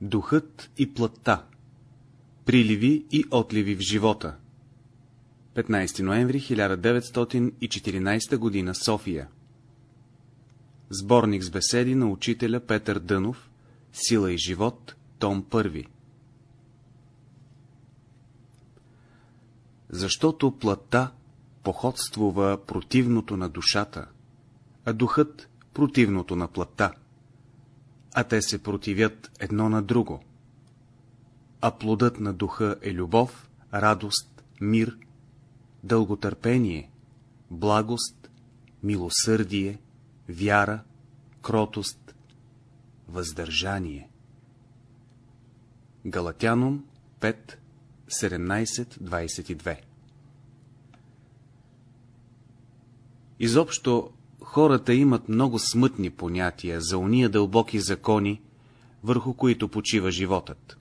Духът и плътта Приливи и отливи в живота. 15 ноември 1914 г. София. Сборник с беседи на учителя Петър Дънов Сила и живот, том 1 Защото плътта походствува противното на душата, а духът противното на плътта а те се противят едно на друго. А плодът на духа е любов, радост, мир, дълготърпение, благост, милосърдие, вяра, кротост, въздържание. Галатяном 5, 17-22 Изобщо хората имат много смътни понятия за уния дълбоки закони, върху които почива животът.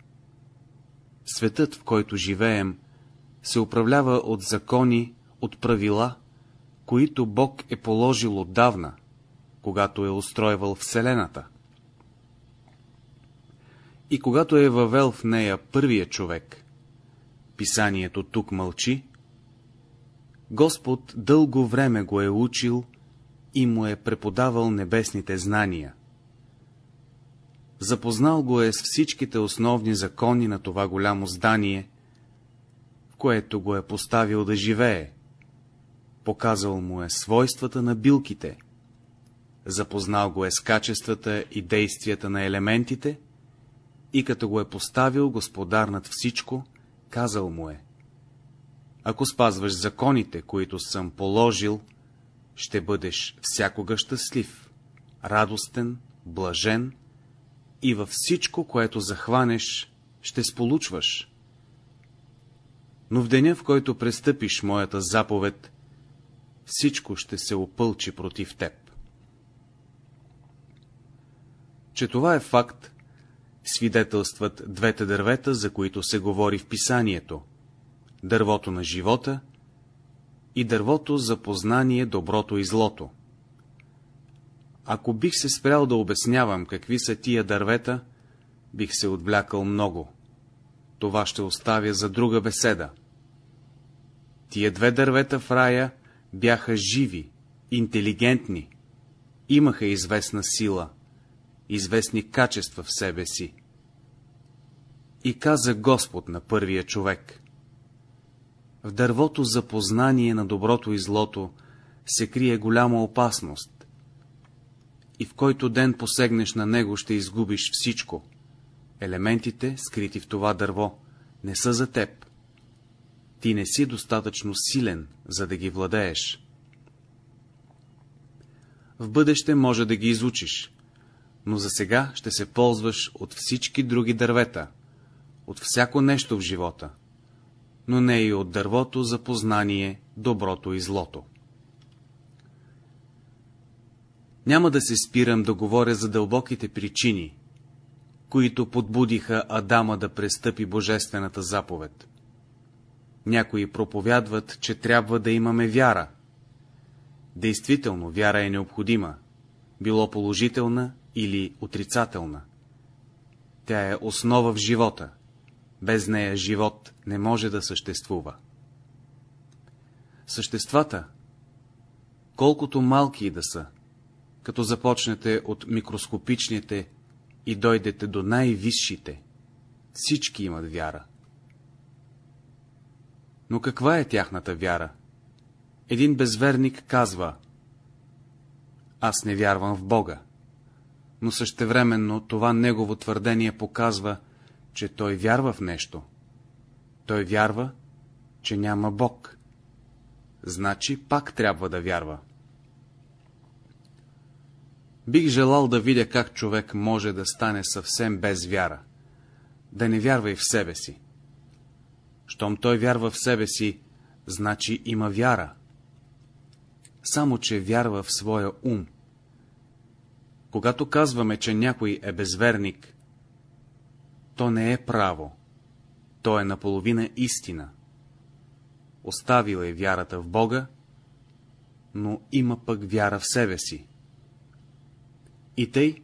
Светът, в който живеем, се управлява от закони, от правила, които Бог е положил отдавна, когато е устройвал Вселената. И когато е въвел в нея първия човек, писанието тук мълчи, Господ дълго време го е учил и му е преподавал небесните знания. Запознал го е с всичките основни закони на това голямо здание, в което го е поставил да живее. Показал му е свойствата на билките, запознал го е с качествата и действията на елементите и като го е поставил господар над всичко, казал му е. Ако спазваш законите, които съм положил, ще бъдеш всякога щастлив, радостен, блажен и във всичко, което захванеш, ще сполучваш. Но в деня, в който престъпиш моята заповед, всичко ще се опълчи против теб. Че това е факт, свидетелстват двете дървета, за които се говори в писанието — дървото на живота и дървото за познание доброто и злото. Ако бих се спрял да обяснявам какви са тия дървета, бих се отвлякал много. Това ще оставя за друга беседа. Тия две дървета в рая бяха живи, интелигентни, имаха известна сила, известни качества в себе си. И каза Господ на първия човек. В дървото за познание на доброто и злото се крие голяма опасност. И в който ден посегнеш на него, ще изгубиш всичко. Елементите, скрити в това дърво, не са за теб. Ти не си достатъчно силен, за да ги владееш. В бъдеще може да ги изучиш, но за сега ще се ползваш от всички други дървета, от всяко нещо в живота но не и от дървото за познание, доброто и злото. Няма да се спирам да говоря за дълбоките причини, които подбудиха Адама да престъпи божествената заповед. Някои проповядват, че трябва да имаме вяра. Действително, вяра е необходима, било положителна или отрицателна. Тя е основа в живота. Без нея живот не може да съществува. Съществата, колкото малки и да са, като започнете от микроскопичните и дойдете до най-висшите, всички имат вяра. Но каква е тяхната вяра? Един безверник казва, аз не вярвам в Бога, но същевременно това негово твърдение показва, че той вярва в нещо. Той вярва, че няма Бог. Значи пак трябва да вярва. Бих желал да видя как човек може да стане съвсем без вяра, да не вярва и в себе си. Щом той вярва в себе си, значи има вяра. Само, че вярва в своя ум. Когато казваме, че някой е безверник, то не е право, то е наполовина истина. Оставил е вярата в Бога, но има пък вяра в себе си. И тъй,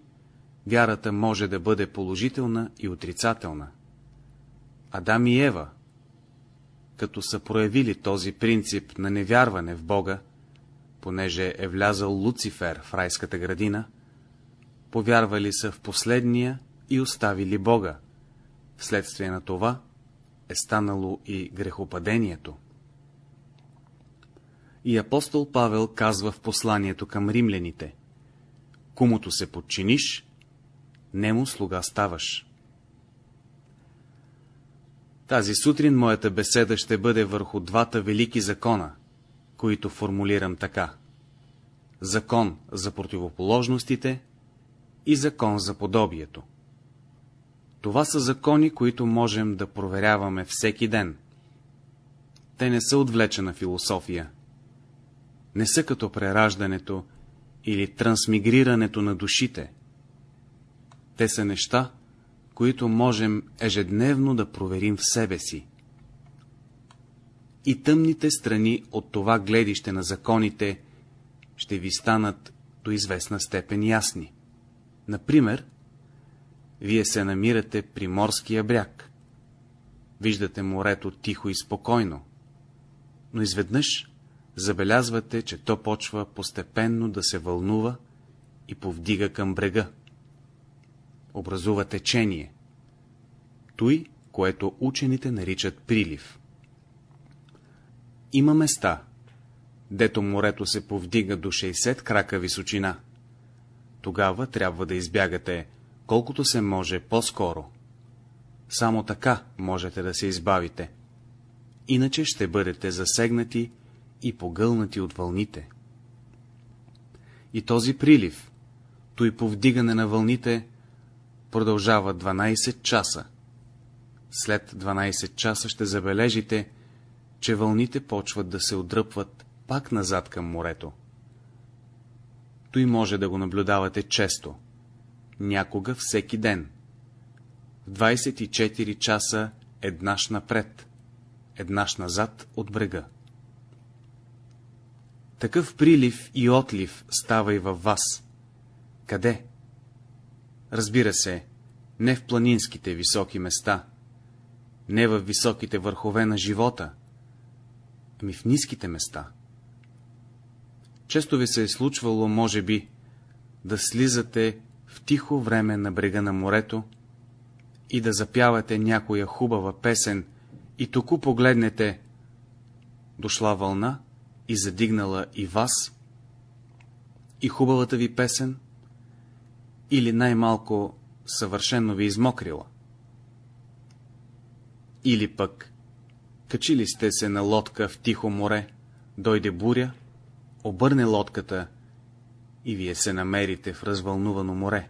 вярата може да бъде положителна и отрицателна. Адам и Ева, като са проявили този принцип на невярване в Бога, понеже е влязал Луцифер в райската градина, повярвали са в последния и оставили Бога. Вследствие на това е станало и грехопадението. И апостол Павел казва в посланието към римляните Комуто се подчиниш, нему слуга ставаш. Тази сутрин моята беседа ще бъде върху двата велики закона, които формулирам така. Закон за противоположностите и закон за подобието. Това са закони, които можем да проверяваме всеки ден. Те не са отвлечена философия. Не са като прераждането или трансмигрирането на душите. Те са неща, които можем ежедневно да проверим в себе си. И тъмните страни от това гледище на законите ще ви станат до известна степен ясни. Например, вие се намирате при морския бряг. Виждате морето тихо и спокойно, но изведнъж забелязвате, че то почва постепенно да се вълнува и повдига към брега. Образува течение. Той, което учените наричат прилив. Има места, дето морето се повдига до 60 крака височина. Тогава трябва да избягате колкото се може по-скоро. Само така можете да се избавите. Иначе ще бъдете засегнати и погълнати от вълните. И този прилив, той повдигане на вълните, продължава 12 часа. След 12 часа ще забележите, че вълните почват да се отдръпват пак назад към морето. Той може да го наблюдавате често, някога всеки ден. В 24 часа еднаш напред, еднаш назад от брега. Такъв прилив и отлив става и във вас. Къде? Разбира се, не в планинските високи места, не в високите върхове на живота, ами в ниските места. Често ви се е случвало, може би, да слизате в тихо време на брега на морето и да запявате някоя хубава песен и току погледнете, дошла вълна и задигнала и вас, и хубавата ви песен, или най-малко съвършенно ви измокрила. Или пък, качили сте се на лодка в тихо море, дойде буря, обърне лодката и вие се намерите в развълнувано море.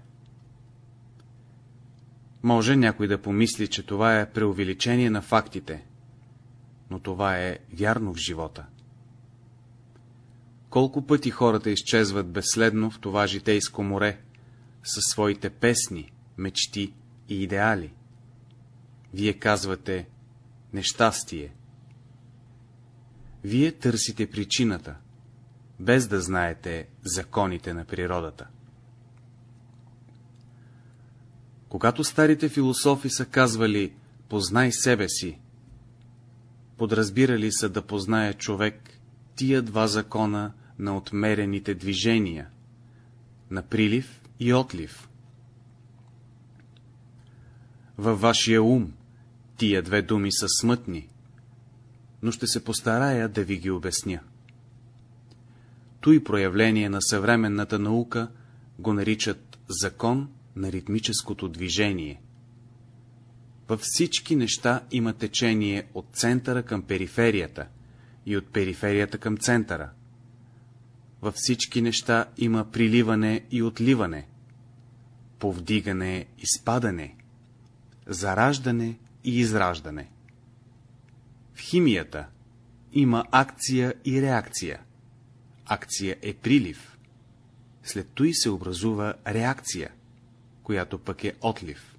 Може някой да помисли, че това е преувеличение на фактите, но това е вярно в живота. Колко пъти хората изчезват безследно в това житейско море, със своите песни, мечти и идеали. Вие казвате нещастие. Вие търсите причината, без да знаете законите на природата. Когато старите философи са казвали «познай себе си», подразбирали са да познае човек тия два закона на отмерените движения, на прилив и отлив. Във вашия ум тия две думи са смътни, но ще се постарая да ви ги обясня. Той проявление на съвременната наука го наричат закон на ритмическото движение. Във всички неща има течение от центъра към периферията и от периферията към центъра. Във всички неща има приливане и отливане, повдигане и спадане, зараждане и израждане. В химията има акция и реакция акция е прилив. След той се образува реакция, която пък е отлив.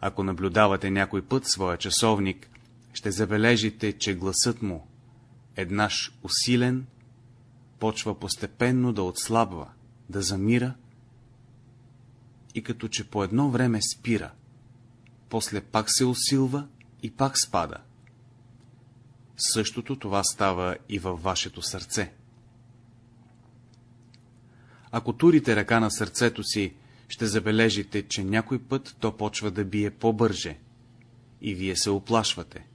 Ако наблюдавате някой път своя часовник, ще забележите, че гласът му, еднаш усилен, почва постепенно да отслабва, да замира и като че по едно време спира, после пак се усилва и пак спада. Същото това става и във вашето сърце. Ако турите ръка на сърцето си, ще забележите, че някой път то почва да бие по-бърже. И вие се оплашвате.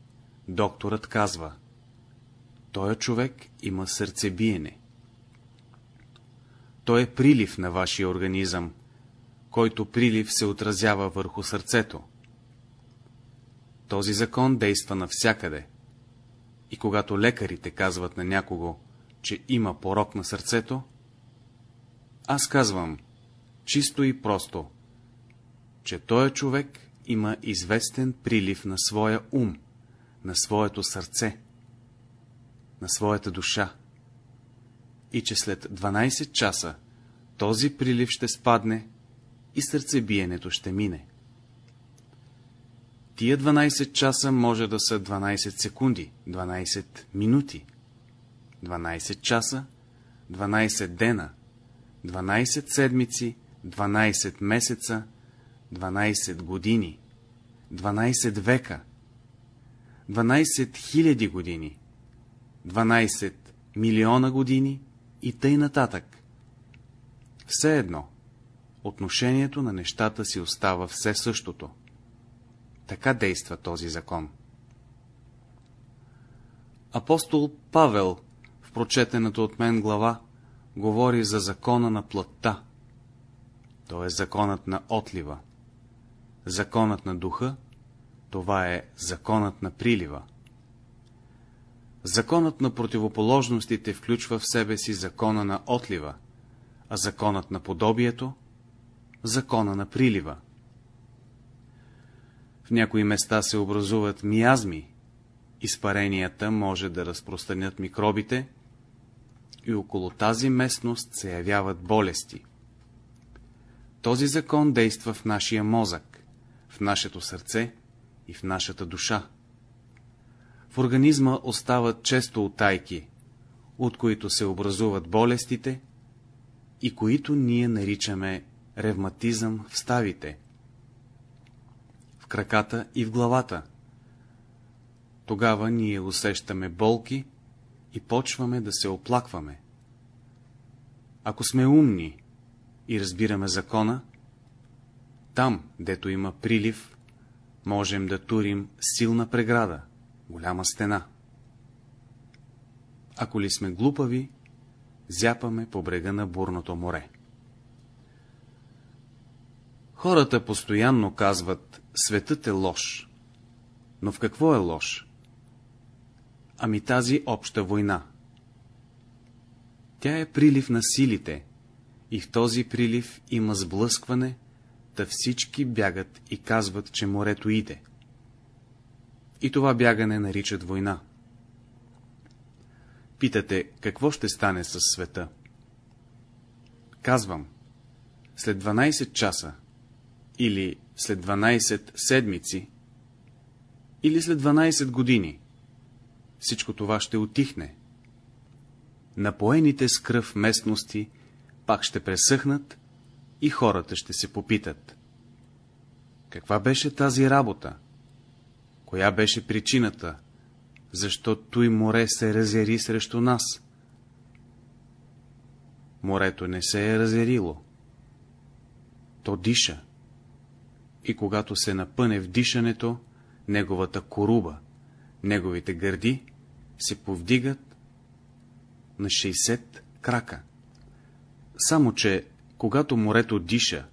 Докторът казва. Той човек има сърцебиене. Той е прилив на вашия организъм, който прилив се отразява върху сърцето. Този закон действа навсякъде. И когато лекарите казват на някого, че има порок на сърцето, аз казвам, чисто и просто, че този човек има известен прилив на своя ум, на своето сърце, на своята душа и че след 12 часа този прилив ще спадне и сърцебиенето ще мине. Тия 12 часа може да са 12 секунди, 12 минути, 12 часа, 12 дена, 12 седмици, 12 месеца, 12 години, 12 века, 12 хиляди години, 12 милиона години и тъй нататък. Все едно, отношението на нещата си остава все същото. Така действа този закон. Апостол Павел в прочетената от мен глава говори за закона на плътта. То е законът на отлива. Законът на духа, това е законът на прилива. Законът на противоположностите включва в себе си закона на отлива, а законът на подобието — закона на прилива. В някои места се образуват миазми, изпаренията може да разпространят микробите и около тази местност се явяват болести. Този закон действа в нашия мозък, в нашето сърце и в нашата душа. В организма остават често отайки, от които се образуват болестите и които ние наричаме ревматизъм в ставите, в краката и в главата. Тогава ние усещаме болки и почваме да се оплакваме. Ако сме умни и разбираме закона, там, дето има прилив, можем да турим силна преграда, голяма стена. Ако ли сме глупави, зяпаме по брега на бурното море. Хората постоянно казват, светът е лош. Но в какво е лош? Ами тази обща война. Тя е прилив на силите, и в този прилив има сблъскване, да всички бягат и казват, че морето иде. И това бягане наричат война. Питате, какво ще стане с света? Казвам, след 12 часа, или след 12 седмици, или след 12 години, всичко това ще отихне. Напоените с кръв местности пак ще пресъхнат и хората ще се попитат. Каква беше тази работа? Коя беше причината, защо той море се разери срещу нас? Морето не се е разерило. То диша. И когато се напъне в дишането, неговата коруба, неговите гърди се повдигат на 60 крака. Само, че когато морето диша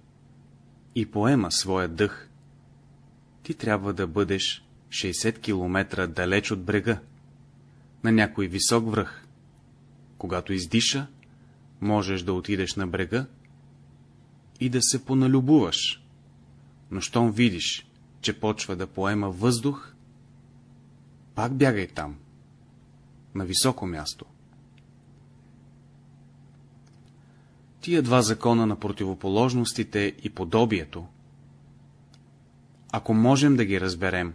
и поема своя дъх, ти трябва да бъдеш 60 км далеч от брега, на някой висок връх. Когато издиша, можеш да отидеш на брега и да се поналюбуваш. Но щом видиш, че почва да поема въздух, пак бягай там, на високо място. Тия два закона на противоположностите и подобието, ако можем да ги разберем,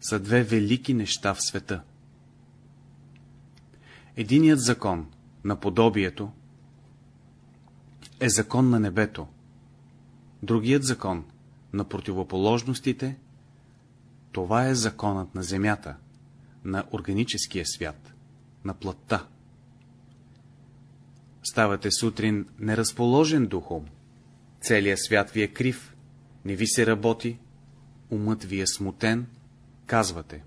са две велики неща в света. Единият закон на подобието е закон на небето, Другият закон на противоположностите, това е законът на земята, на органическия свят, на плътта. Ставате сутрин неразположен духом, целият свят ви е крив, не ви се работи, умът ви е смутен, казвате.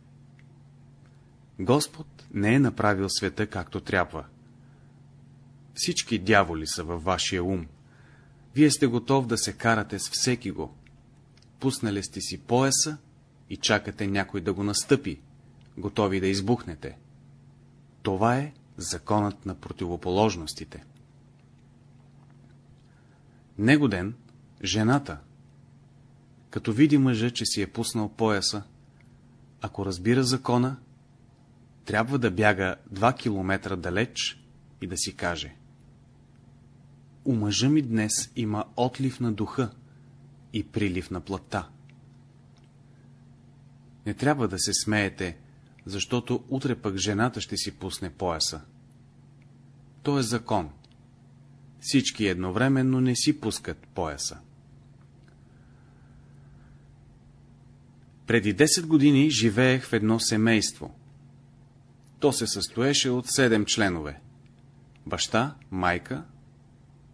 Господ не е направил света както трябва. Всички дяволи са във вашия ум. Вие сте готов да се карате с всеки го. Пуснали сте си пояса и чакате някой да го настъпи, готови да избухнете. Това е законът на противоположностите. Негоден, жената, като види мъжа, че си е пуснал пояса, ако разбира закона, трябва да бяга два километра далеч и да си каже У мъжа ми днес има отлив на духа и прилив на плътта. Не трябва да се смеете, защото утре пък жената ще си пусне пояса. То е закон. Всички едновременно не си пускат пояса. Преди 10 години живеех в едно семейство. То се състоеше от седем членове. Баща, майка,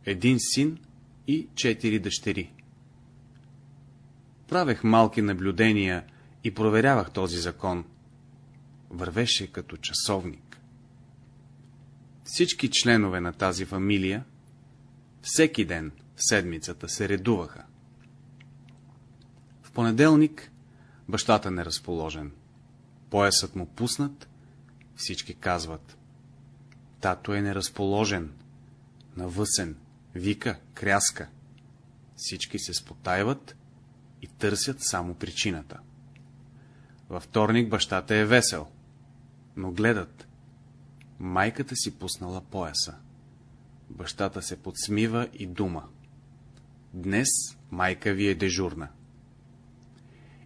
един син и четири дъщери. Правех малки наблюдения и проверявах този закон. Вървеше като часовник. Всички членове на тази фамилия всеки ден в седмицата се редуваха. В понеделник бащата неразположен. Поясът му пуснат, всички казват. Тато е неразположен, навъсен, вика, кряска. Всички се спотайват и търсят само причината. Във вторник бащата е весел, но гледат. Майката си пуснала пояса. Бащата се подсмива и дума. Днес майка ви е дежурна.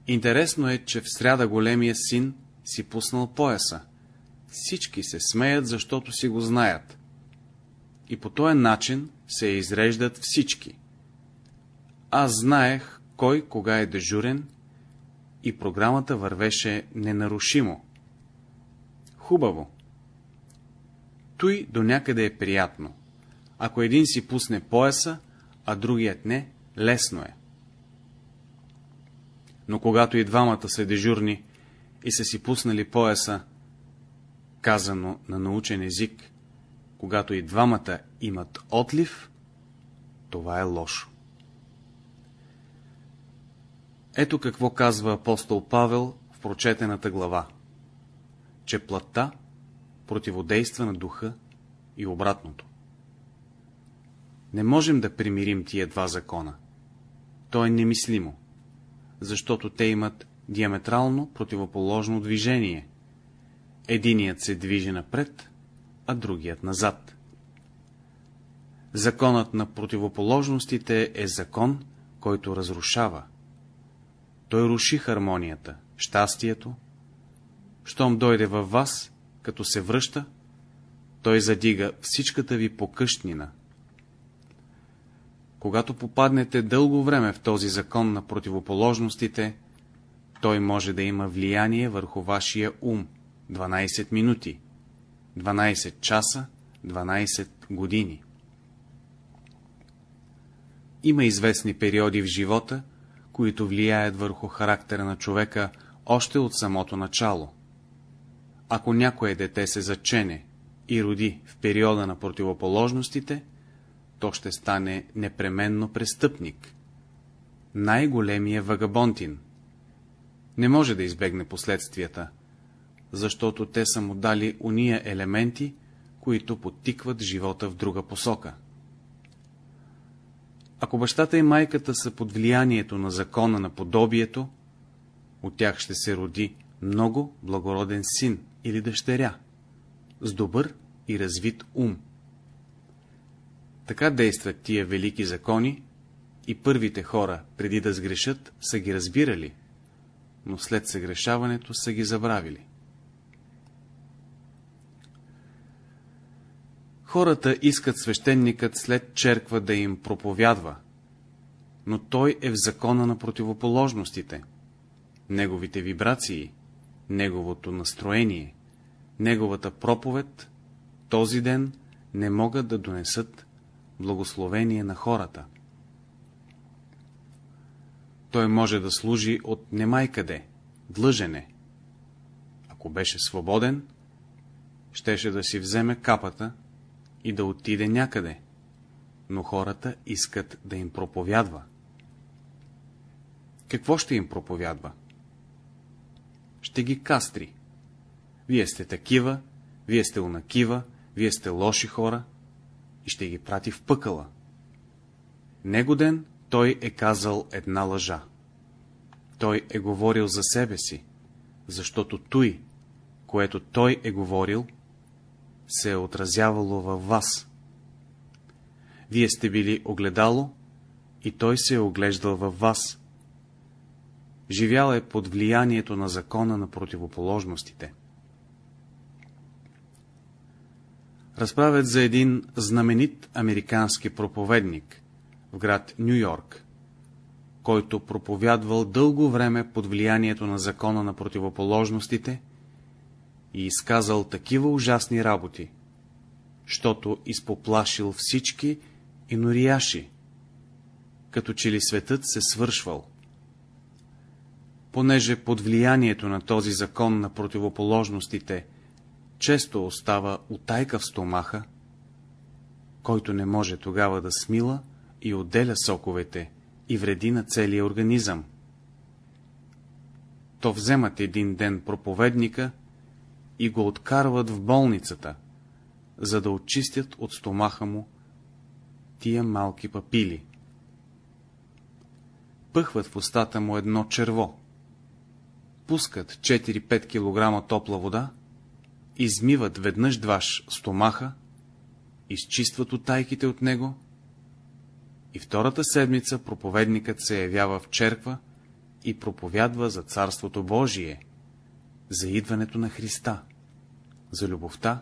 Интересно е, че в сряда големия син си пуснал пояса. Всички се смеят, защото си го знаят. И по този начин се изреждат всички. Аз знаех кой кога е дежурен и програмата вървеше ненарушимо. Хубаво. Той до някъде е приятно. Ако един си пусне пояса, а другият не, лесно е. Но когато и двамата са дежурни и са си пуснали пояса, казано на научен език, когато и двамата имат отлив, това е лошо. Ето какво казва апостол Павел в прочетената глава, че плътта противодейства на духа и обратното. Не можем да примирим тия два закона. То е немислимо, защото те имат диаметрално противоположно движение. Единият се движи напред, а другият назад. Законът на противоположностите е закон, който разрушава. Той руши хармонията, щастието. Щом дойде във вас, като се връща, той задига всичката ви покъщнина, когато попаднете дълго време в този закон на противоположностите, той може да има влияние върху вашия ум 12 минути, 12 часа, 12 години. Има известни периоди в живота, които влияят върху характера на човека още от самото начало. Ако някое дете се зачене и роди в периода на противоположностите, то ще стане непременно престъпник. Най-големия вагабонтин. Не може да избегне последствията, защото те са му дали уния елементи, които подтикват живота в друга посока. Ако бащата и майката са под влиянието на закона на подобието, от тях ще се роди много благороден син или дъщеря, с добър и развит ум. Така действат тия велики закони и първите хора, преди да сгрешат, са ги разбирали, но след съгрешаването са ги забравили. Хората искат свещеникът след черква да им проповядва, но той е в закона на противоположностите. Неговите вибрации, неговото настроение, неговата проповед този ден не могат да донесат благословение на хората. Той може да служи от немай къде, длъжене. Ако беше свободен, щеше да си вземе капата и да отиде някъде, но хората искат да им проповядва. Какво ще им проповядва? Ще ги кастри. Вие сте такива, вие сте унакива, вие сте лоши хора и ще ги прати в пъкъла. Негоден той е казал една лъжа. Той е говорил за себе си, защото той, което той е говорил, се е отразявало във вас. Вие сте били огледало и той се е оглеждал във вас. Живял е под влиянието на закона на противоположностите. Разправят за един знаменит американски проповедник в град Нью-Йорк, който проповядвал дълго време под влиянието на закона на противоположностите и изказал такива ужасни работи, щото изпоплашил всички инорияши, като че ли светът се свършвал. Понеже под влиянието на този закон на противоположностите често остава утайка в стомаха, който не може тогава да смила и отделя соковете и вреди на целия организъм. То вземат един ден проповедника и го откарват в болницата, за да очистят от стомаха му тия малки папили. Пъхват в устата му едно черво, пускат 4-5 кг топла вода, измиват веднъж-дваш стомаха, изчистват отайките от него и втората седмица проповедникът се явява в черква и проповядва за Царството Божие, за идването на Христа, за любовта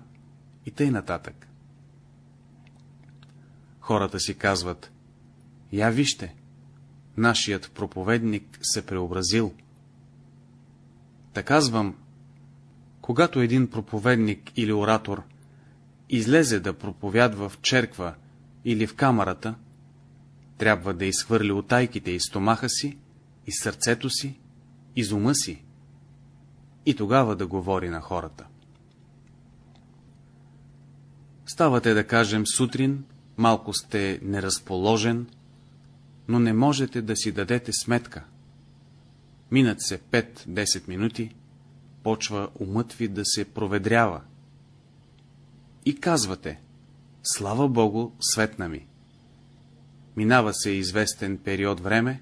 и тъй нататък. Хората си казват, я вижте, нашият проповедник се преобразил. Та казвам, когато един проповедник или оратор излезе да проповядва в черква или в камерата, трябва да изхвърли отайките и стомаха си, и сърцето си, и ума си, и тогава да говори на хората. Ставате да кажем сутрин, малко сте неразположен, но не можете да си дадете сметка. Минат се 5-10 минути, почва умът ви да се проведрява. И казвате, слава Богу, светна ми. Минава се известен период време,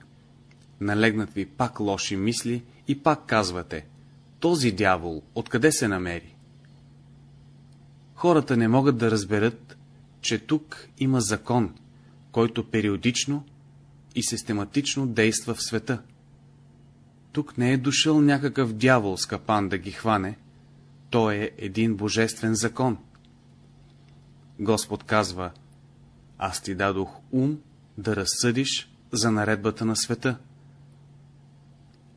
налегнат ви пак лоши мисли и пак казвате, този дявол откъде се намери? Хората не могат да разберат, че тук има закон, който периодично и систематично действа в света. Тук не е дошъл някакъв дявол с капан да ги хване, то е един божествен закон. Господ казва, аз ти дадох ум да разсъдиш за наредбата на света.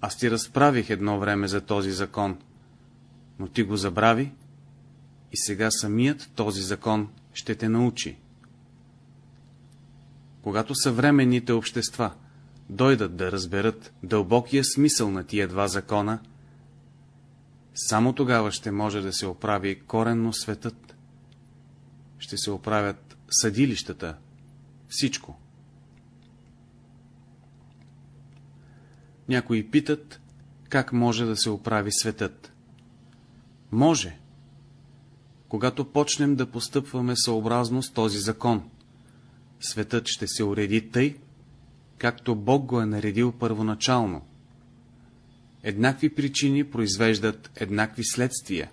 Аз ти разправих едно време за този закон, но ти го забрави и сега самият този закон ще те научи. Когато съвременните общества дойдат да разберат дълбокия смисъл на тия два закона, само тогава ще може да се оправи коренно светът. Ще се оправят съдилищата, всичко. Някои питат, как може да се оправи светът. Може, когато почнем да постъпваме съобразно с този закон. Светът ще се уреди тъй, както Бог го е наредил първоначално. Еднакви причини произвеждат еднакви следствия.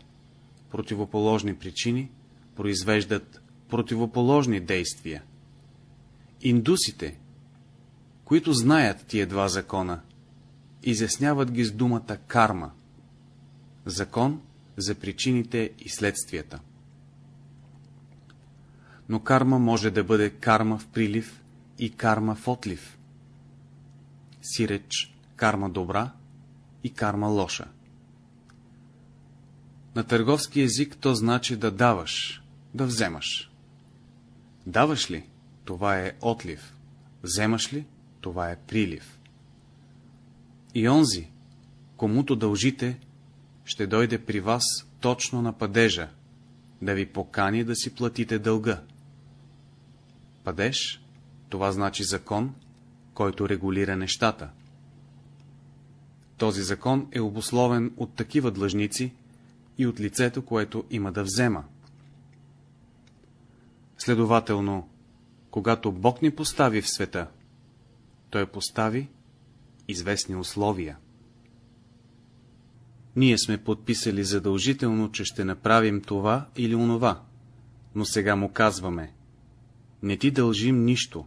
Противоположни причини произвеждат противоположни действия. Индусите, които знаят тия два закона, изясняват ги с думата карма. Закон за причините и следствията. Но карма може да бъде карма в прилив и карма в отлив. сиреч карма добра и карма лоша. На търговски език то значи да даваш, да вземаш. Даваш ли? Това е отлив. Вземаш ли? Това е прилив. И онзи, комуто дължите, ще дойде при вас точно на падежа, да ви покани да си платите дълга. Падеж, това значи закон, който регулира нещата. Този закон е обусловен от такива длъжници и от лицето, което има да взема. Следователно, когато Бог ни постави в света, Той постави известни условия. Ние сме подписали задължително, че ще направим това или онова, но сега му казваме, не ти дължим нищо.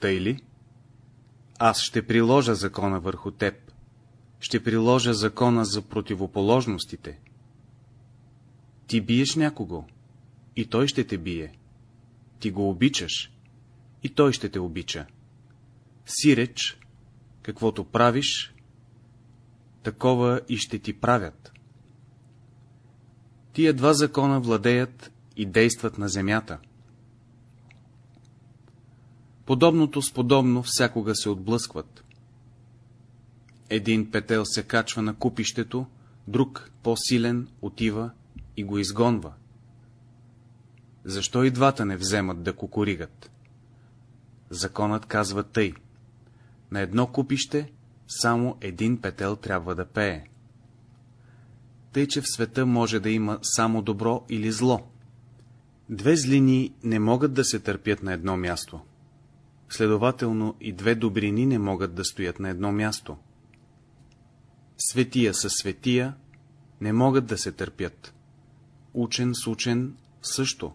Тъй ли? Аз ще приложа закона върху теб, ще приложа закона за противоположностите. Ти биеш някого, и той ще те бие. Ти го обичаш, и той ще те обича. Сиреч, каквото правиш, такова и ще ти правят. Тия два закона владеят и действат на земята. Подобното с подобно всякога се отблъскват. Един петел се качва на купището, друг, по-силен, отива и го изгонва. Защо и двата не вземат да кукуригат? Законът казва тъй. На едно купище само един петел трябва да пее. Тъй, че в света може да има само добро или зло. Две злини не могат да се търпят на едно място. Следователно и две добрини не могат да стоят на едно място. Светия със светия не могат да се търпят. Учен с учен също.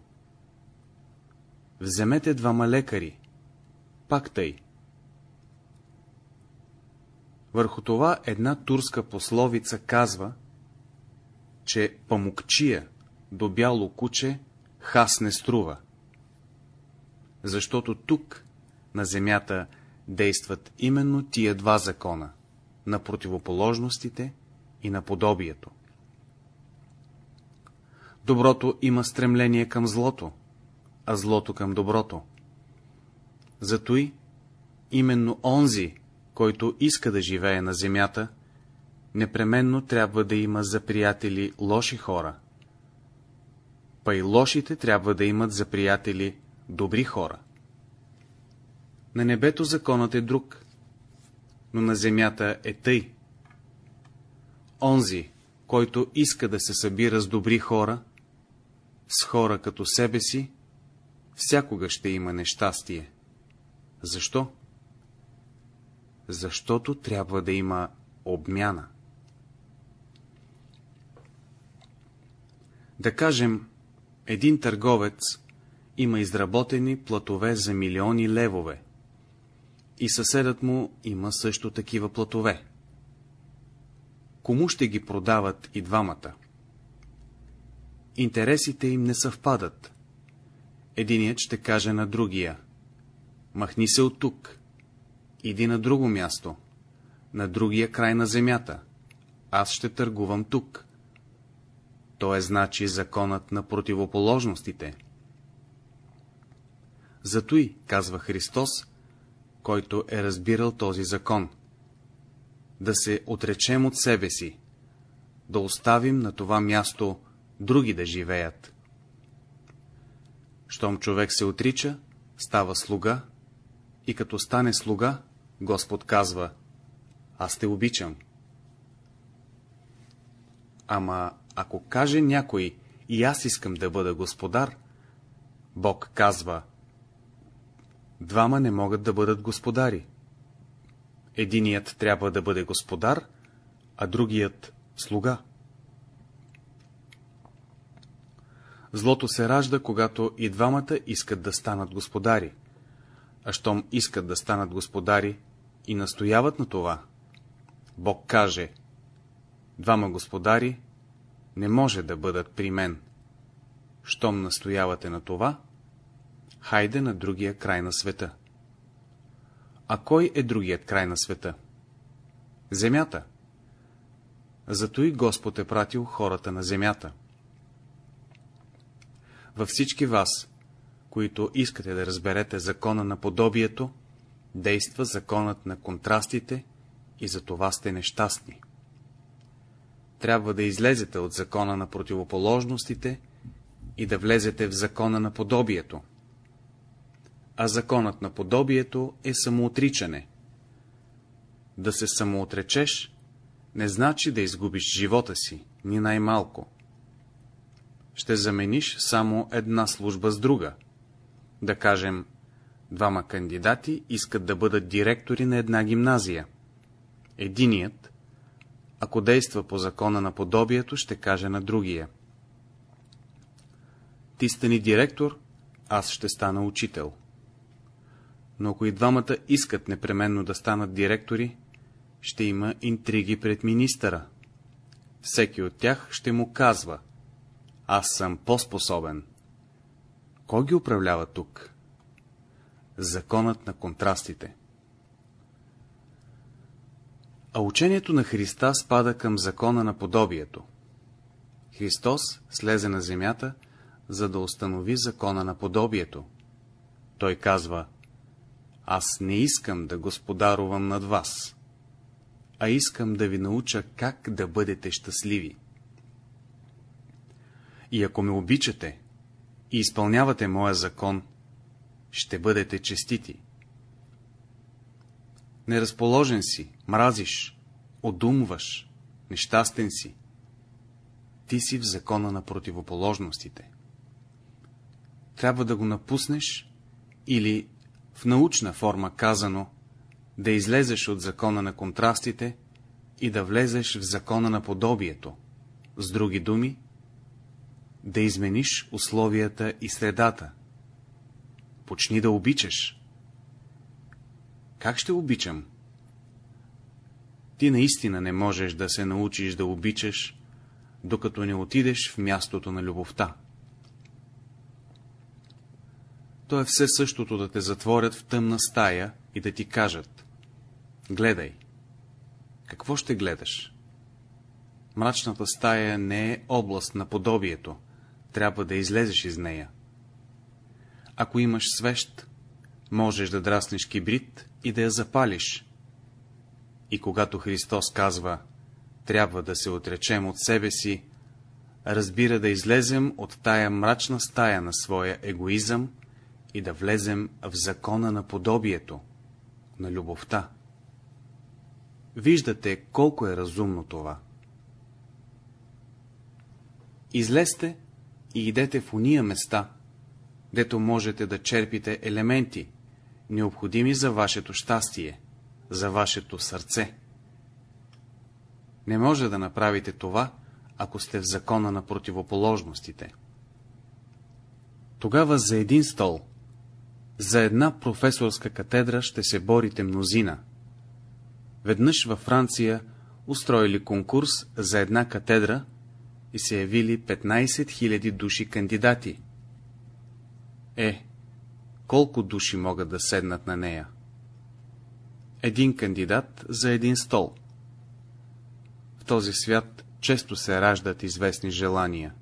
Вземете двама лекари. Пак тъй. Върху това една турска пословица казва, че памукчия до бяло куче хас не струва. Защото тук, на земята, действат именно тия два закона — на противоположностите и на подобието. Доброто има стремление към злото, а злото към доброто. Затои именно онзи, който иска да живее на земята, непременно трябва да има за приятели лоши хора. Па и лошите трябва да имат за приятели добри хора. На небето законът е друг, но на земята е тъй. Онзи, който иска да се събира с добри хора, с хора като себе си, всякога ще има нещастие. Защо? Защото трябва да има обмяна. Да кажем, един търговец има изработени платове за милиони левове и съседът му има също такива платове. Кому ще ги продават и двамата? Интересите им не съвпадат. Единият ще каже на другия. Махни се от тук. Иди на друго място. На другия край на земята. Аз ще търгувам тук. То е значи законът на противоположностите. Зато и, казва Христос, който е разбирал този закон. Да се отречем от себе си, да оставим на това място други да живеят. Щом човек се отрича, става слуга, и като стане слуга, Господ казва, аз те обичам. Ама ако каже някой, и аз искам да бъда господар, Бог казва, двама не могат да бъдат господари. Единият трябва да бъде господар, а другият слуга. Злото се ражда, когато и двамата искат да станат господари. А щом искат да станат господари и настояват на това, Бог каже, двама господари не може да бъдат при мен. Щом настоявате на това, хайде на другия край на света. А кой е другият край на света? Земята. Зато и Господ е пратил хората на земята. Във всички вас, които искате да разберете закона на подобието, действа законът на контрастите и за това сте нещастни. Трябва да излезете от закона на противоположностите и да влезете в закона на подобието. А законът на подобието е самоотричане. Да се самоотречеш не значи да изгубиш живота си, ни най-малко. Ще замениш само една служба с друга. Да кажем, двама кандидати искат да бъдат директори на една гимназия. Единият, ако действа по закона на подобието, ще каже на другия. Ти стани директор, аз ще стана учител. Но ако и двамата искат непременно да станат директори, ще има интриги пред министъра. Всеки от тях ще му казва, аз съм по-способен. Кой ги управлява тук? Законът на контрастите. А учението на Христа спада към закона на подобието. Христос слезе на земята, за да установи закона на подобието. Той казва, аз не искам да господарувам над вас, а искам да ви науча как да бъдете щастливи. И ако ме обичате и изпълнявате моя закон, ще бъдете честити. Неразположен си, мразиш, одумваш, нещастен си. Ти си в закона на противоположностите. Трябва да го напуснеш или, в научна форма казано, да излезеш от закона на контрастите и да влезеш в закона на подобието. С други думи, да измениш условията и средата. Почни да обичаш. Как ще обичам? Ти наистина не можеш да се научиш да обичаш, докато не отидеш в мястото на любовта. То е все същото да те затворят в тъмна стая и да ти кажат Гледай. Какво ще гледаш? Мрачната стая не е област на подобието, трябва да излезеш из нея. Ако имаш свещ, можеш да драснеш кибрид и да я запалиш. И когато Христос казва, трябва да се отречем от себе си, разбира да излезем от тая мрачна стая на своя егоизъм и да влезем в закона на подобието, на любовта. Виждате колко е разумно това. Излезте и идете в уния места, дето можете да черпите елементи, необходими за вашето щастие, за вашето сърце. Не може да направите това, ако сте в закона на противоположностите. Тогава за един стол, за една професорска катедра ще се борите мнозина. Веднъж във Франция устроили конкурс за една катедра и се явили 15 000 души кандидати. Е, колко души могат да седнат на нея? Един кандидат за един стол. В този свят често се раждат известни желания.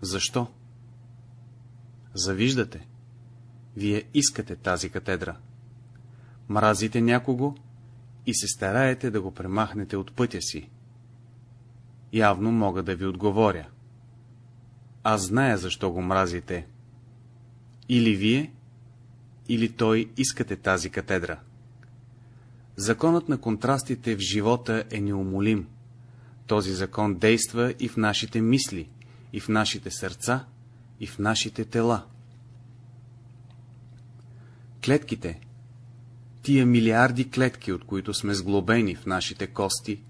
Защо? Завиждате. Вие искате тази катедра. Мразите някого и се стараете да го премахнете от пътя си. Явно мога да ви отговоря. Аз зная, защо го мразите. Или вие, или той искате тази катедра. Законът на контрастите в живота е неумолим. Този закон действа и в нашите мисли, и в нашите сърца, и в нашите тела. Клетките, тия милиарди клетки, от които сме сглобени в нашите кости,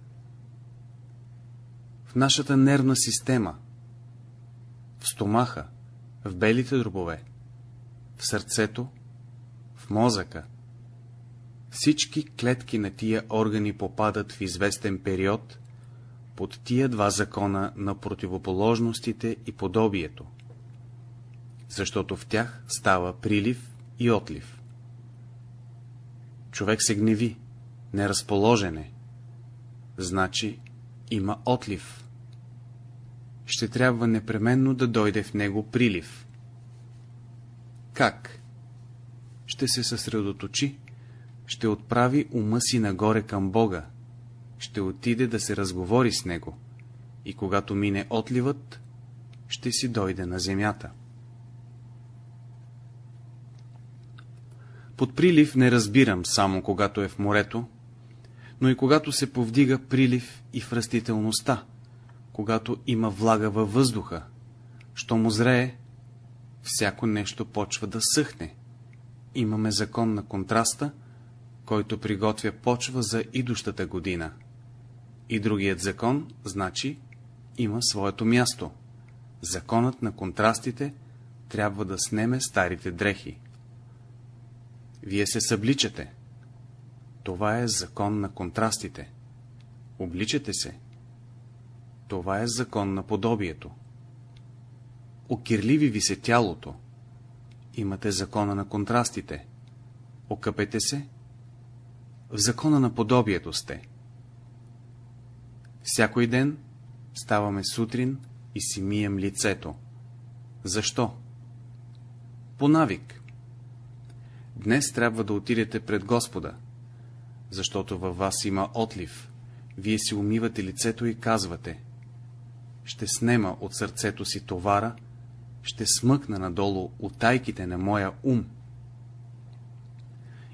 в нашата нервна система, в стомаха, в белите дробове, в сърцето, в мозъка. Всички клетки на тия органи попадат в известен период под тия два закона на противоположностите и подобието, защото в тях става прилив и отлив. Човек се гневи, неразположен е. Значи има отлив. Ще трябва непременно да дойде в него прилив. Как? Ще се съсредоточи, ще отправи ума си нагоре към Бога, ще отиде да се разговори с Него и когато мине отливът, ще си дойде на земята. Под прилив не разбирам само когато е в морето, но и когато се повдига прилив и в растителността, когато има влага във въздуха, що му зрее, всяко нещо почва да съхне. Имаме закон на контраста, който приготвя почва за идущата година. И другият закон, значи, има своето място. Законът на контрастите трябва да снеме старите дрехи. Вие се събличате. Това е закон на контрастите. Обличате се. Това е закон на подобието. Окирливи ви се тялото. Имате закона на контрастите. Окъпете се. В закона на подобието сте. Всякой ден ставаме сутрин и си мием лицето. Защо? По навик. Днес трябва да отидете пред Господа, защото във вас има отлив. Вие си умивате лицето и казвате. Ще снема от сърцето си товара, ще смъкна надолу от тайките на моя ум.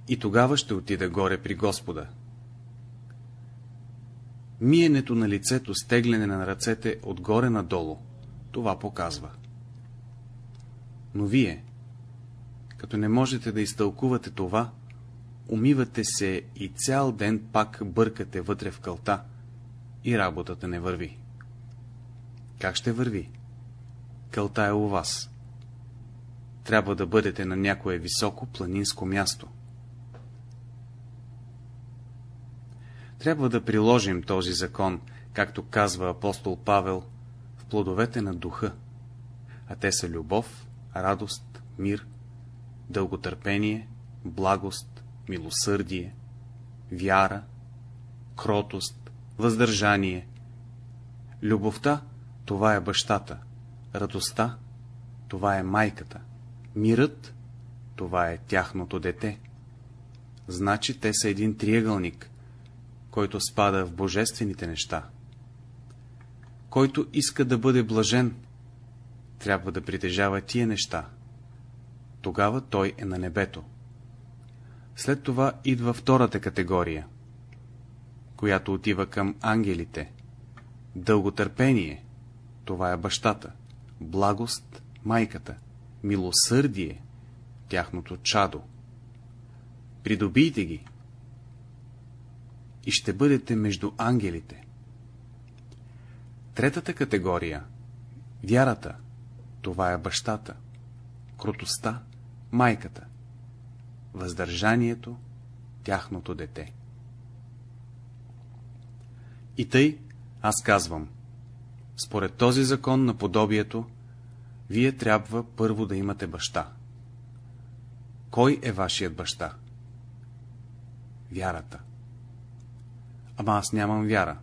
И тогава ще отида горе при Господа. Миенето на лицето, стегляне на ръцете отгоре надолу, това показва. Но вие, като не можете да изтълкувате това, умивате се и цял ден пак бъркате вътре в кълта и работата не върви. Как ще върви? Кълта е у вас. Трябва да бъдете на някое високо планинско място. Трябва да приложим този закон, както казва апостол Павел, в плодовете на духа, а те са любов, радост, мир, дълготърпение, благост, милосърдие, вяра, кротост, въздържание. Любовта — това е бащата, радостта — това е майката, мирът — това е тяхното дете. Значи те са един триъгълник, който спада в божествените неща. Който иска да бъде блажен, трябва да притежава тия неща. Тогава той е на небето. След това идва втората категория, която отива към ангелите. Дълготърпение, това е бащата, благост, майката, милосърдие, тяхното чадо. Придобийте ги, и ще бъдете между ангелите. Третата категория — вярата, това е бащата, крутостта, майката, въздържанието, тяхното дете. И тъй, аз казвам, според този закон на подобието, вие трябва първо да имате баща. Кой е вашият баща? Вярата. Ама аз нямам вяра.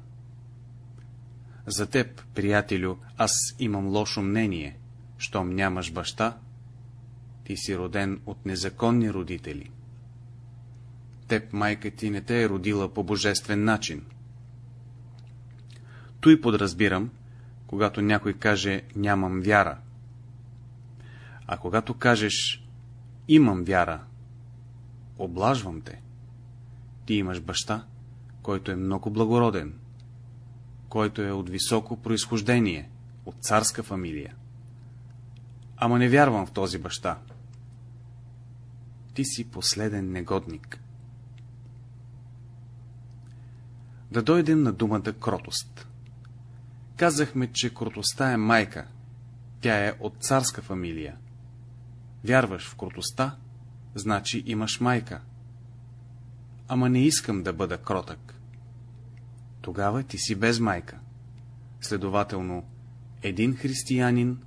За теб, приятелю, аз имам лошо мнение. Щом нямаш баща, ти си роден от незаконни родители. Теб майка ти не те е родила по божествен начин. Той подразбирам, когато някой каже «нямам вяра». А когато кажеш «имам вяра», облажвам те. Ти имаш баща, който е много благороден, който е от високо происхождение, от царска фамилия. Ама не вярвам в този баща. Ти си последен негодник. Да дойдем на думата кротост. Казахме, че кротостта е майка, тя е от царска фамилия. Вярваш в кротостта, значи имаш майка ама не искам да бъда кротък. Тогава ти си без майка. Следователно, един християнин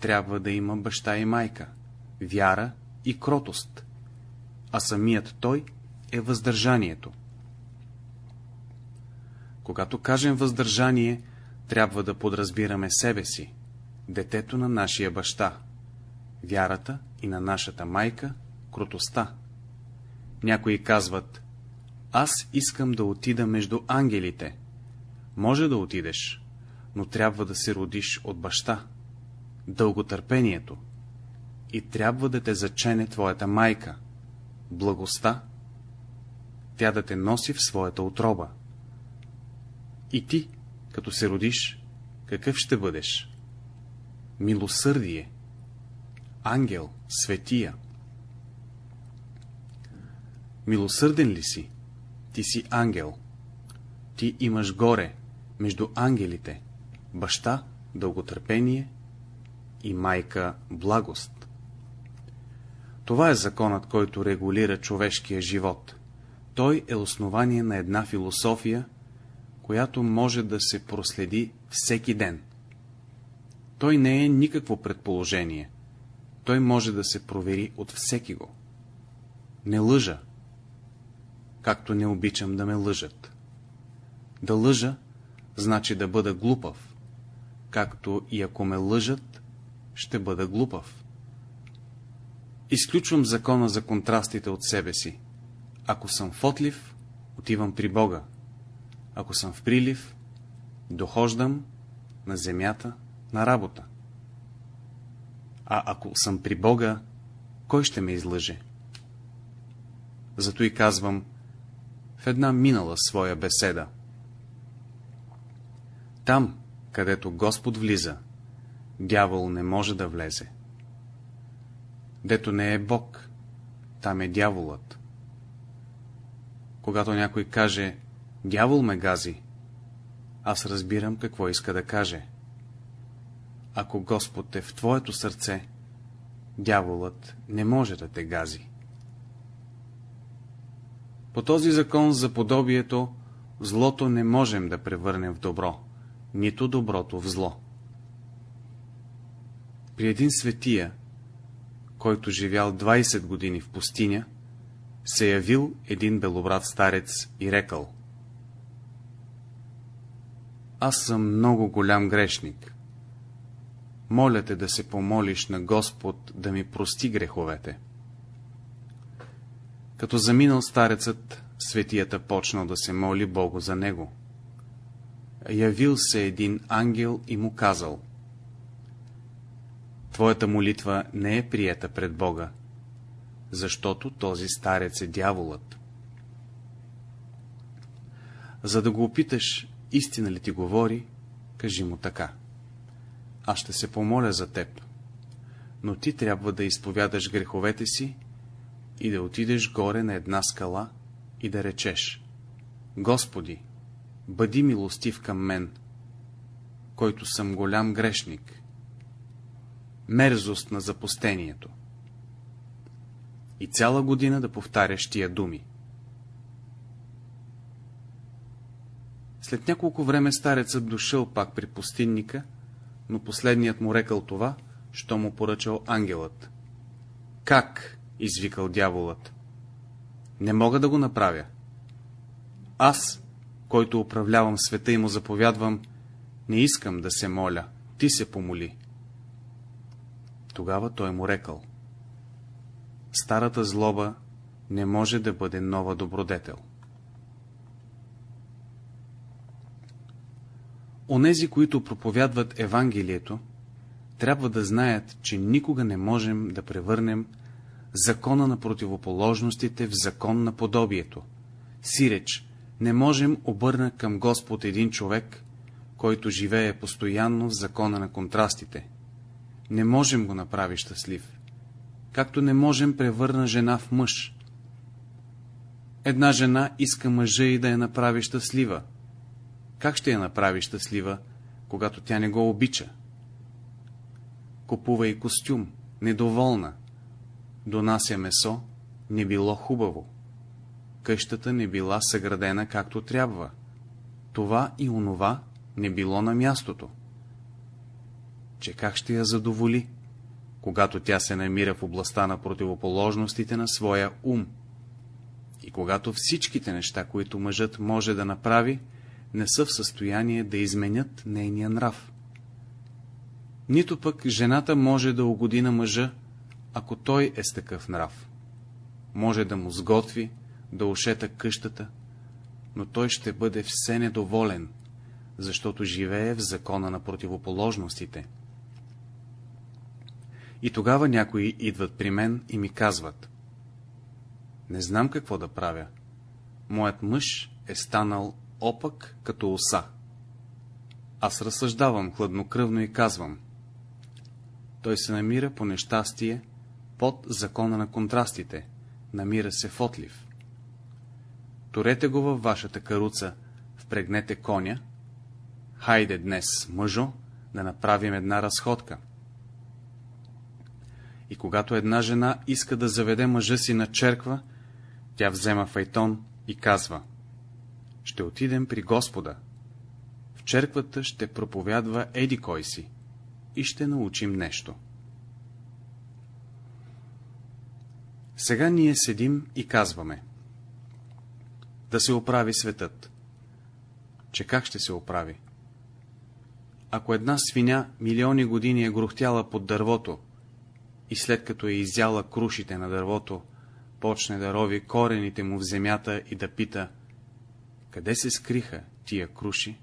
трябва да има баща и майка, вяра и кротост, а самият той е въздържанието. Когато кажем въздържание, трябва да подразбираме себе си, детето на нашия баща, вярата и на нашата майка, крутостта. Някои казват, аз искам да отида между ангелите. Може да отидеш, но трябва да се родиш от баща, дълготърпението, и трябва да те зачене твоята майка, благостта, тя да те носи в своята отроба. И ти, като се родиш, какъв ще бъдеш? Милосърдие, ангел, светия. Милосърден ли си? Ти си ангел. Ти имаш горе, между ангелите, баща, дълготърпение и майка, благост. Това е законът, който регулира човешкия живот. Той е основание на една философия, която може да се проследи всеки ден. Той не е никакво предположение. Той може да се провери от всеки го. Не лъжа, както не обичам да ме лъжат. Да лъжа, значи да бъда глупав, както и ако ме лъжат, ще бъда глупав. Изключвам закона за контрастите от себе си. Ако съм фотлив, отивам при Бога. Ако съм в прилив, дохождам на земята, на работа. А ако съм при Бога, кой ще ме излъже? Зато и казвам в една минала своя беседа. Там, където Господ влиза, дявол не може да влезе. Дето не е Бог, там е дяволът. Когато някой каже «Дявол ме гази», аз разбирам какво иска да каже. Ако Господ е в твоето сърце, дяволът не може да те гази. По този закон за подобието, злото не можем да превърнем в добро, нито доброто в зло. При един светия, който живял 20 години в пустиня, се явил един белобрат старец и рекал Аз съм много голям грешник. Моля те да се помолиш на Господ да ми прости греховете. Като заминал старецът, светията почнал да се моли Богу за него. Явил се един ангел и му казал Твоята молитва не е приета пред Бога, защото този старец е дяволът. За да го опиташ, истина ли ти говори, кажи му така. Аз ще се помоля за теб, но ти трябва да изповядаш греховете си и да отидеш горе на една скала и да речеш Господи, бъди милостив към мен, който съм голям грешник. Мерзост на запустението. И цяла година да повтаряш тия думи. След няколко време старецът дошъл пак при пустинника, но последният му рекал това, що му поръчал ангелът. Как? извикал дяволът. Не мога да го направя. Аз, който управлявам света и му заповядвам, не искам да се моля, ти се помоли. Тогава той му рекал. Старата злоба не може да бъде нова добродетел. Онези, които проповядват Евангелието, трябва да знаят, че никога не можем да превърнем закона на противоположностите в закон на подобието. Сиреч, не можем обърна към Господ един човек, който живее постоянно в закона на контрастите. Не можем го направи щастлив. Както не можем превърна жена в мъж. Една жена иска мъжа и да я направи щастлива. Как ще я направи щастлива, когато тя не го обича? Купува и костюм, недоволна, донася месо, не било хубаво. Къщата не била съградена както трябва. Това и онова не било на мястото. Че как ще я задоволи, когато тя се намира в областта на противоположностите на своя ум? И когато всичките неща, които мъжът може да направи, не са в състояние да изменят нейния нрав. Нито пък жената може да угоди на мъжа, ако той е с такъв нрав. Може да му сготви, да ушета къщата, но той ще бъде все недоволен, защото живее в закона на противоположностите. И тогава някои идват при мен и ми казват. Не знам какво да правя. Моят мъж е станал опък като оса. Аз разсъждавам хладнокръвно и казвам. Той се намира по нещастие под закона на контрастите, намира се в отлив. Торете го във вашата каруца, впрегнете коня. Хайде днес, мъжо, да направим една разходка. И когато една жена иска да заведе мъжа си на черква, тя взема файтон и казва Ще отидем при Господа. В черквата ще проповядва еди кой си и ще научим нещо. Сега ние седим и казваме да се оправи светът. Че как ще се оправи? Ако една свиня милиони години е грохтяла под дървото и след като е изяла крушите на дървото, почне да рови корените му в земята и да пита, къде се скриха тия круши?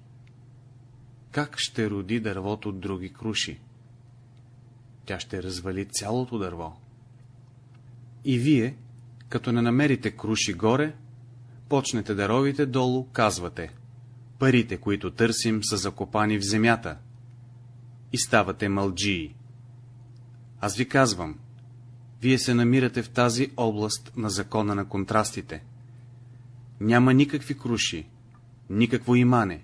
Как ще роди дървото от други круши? Тя ще развали цялото дърво. И вие, като не намерите круши горе, почнете да ровите долу, казвате. Парите, които търсим, са закопани в земята. И ставате мълджии. Аз ви казвам, вие се намирате в тази област на закона на контрастите. Няма никакви круши, никакво имане.